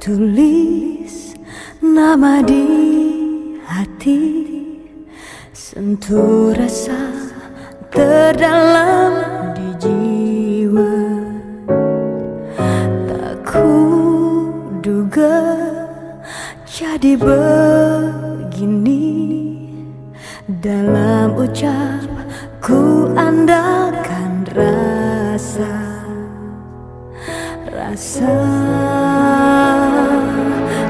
Tulis nama di hati. Sentuh rasa terdalam di jiwa. Tak kuduga jadi begini. Dalam ucap ku andalkan rasa rasa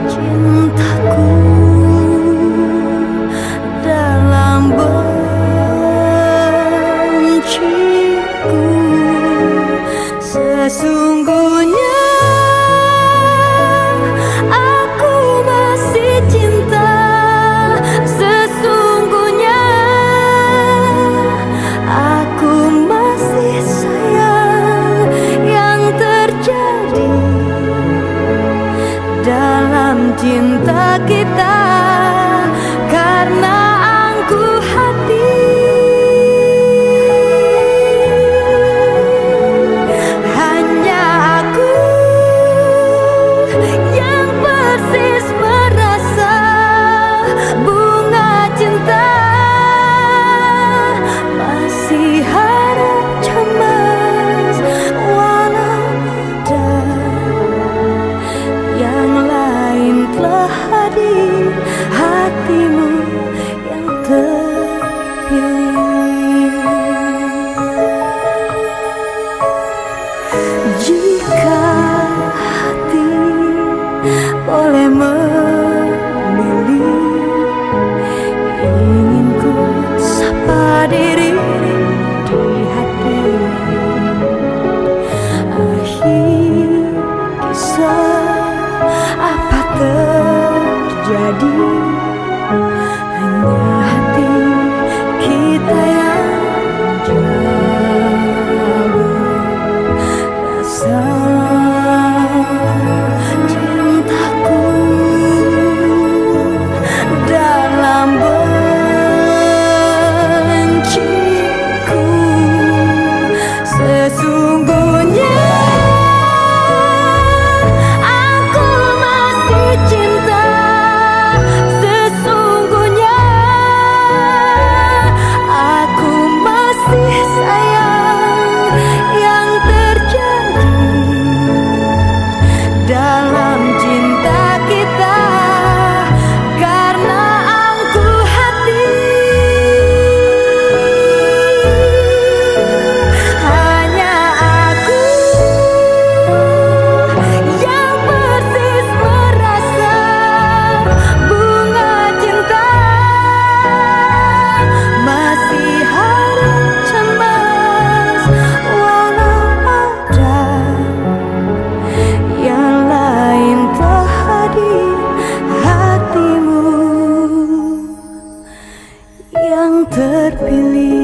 cintaku dalam benciku. Sesungguh jadi terpilih.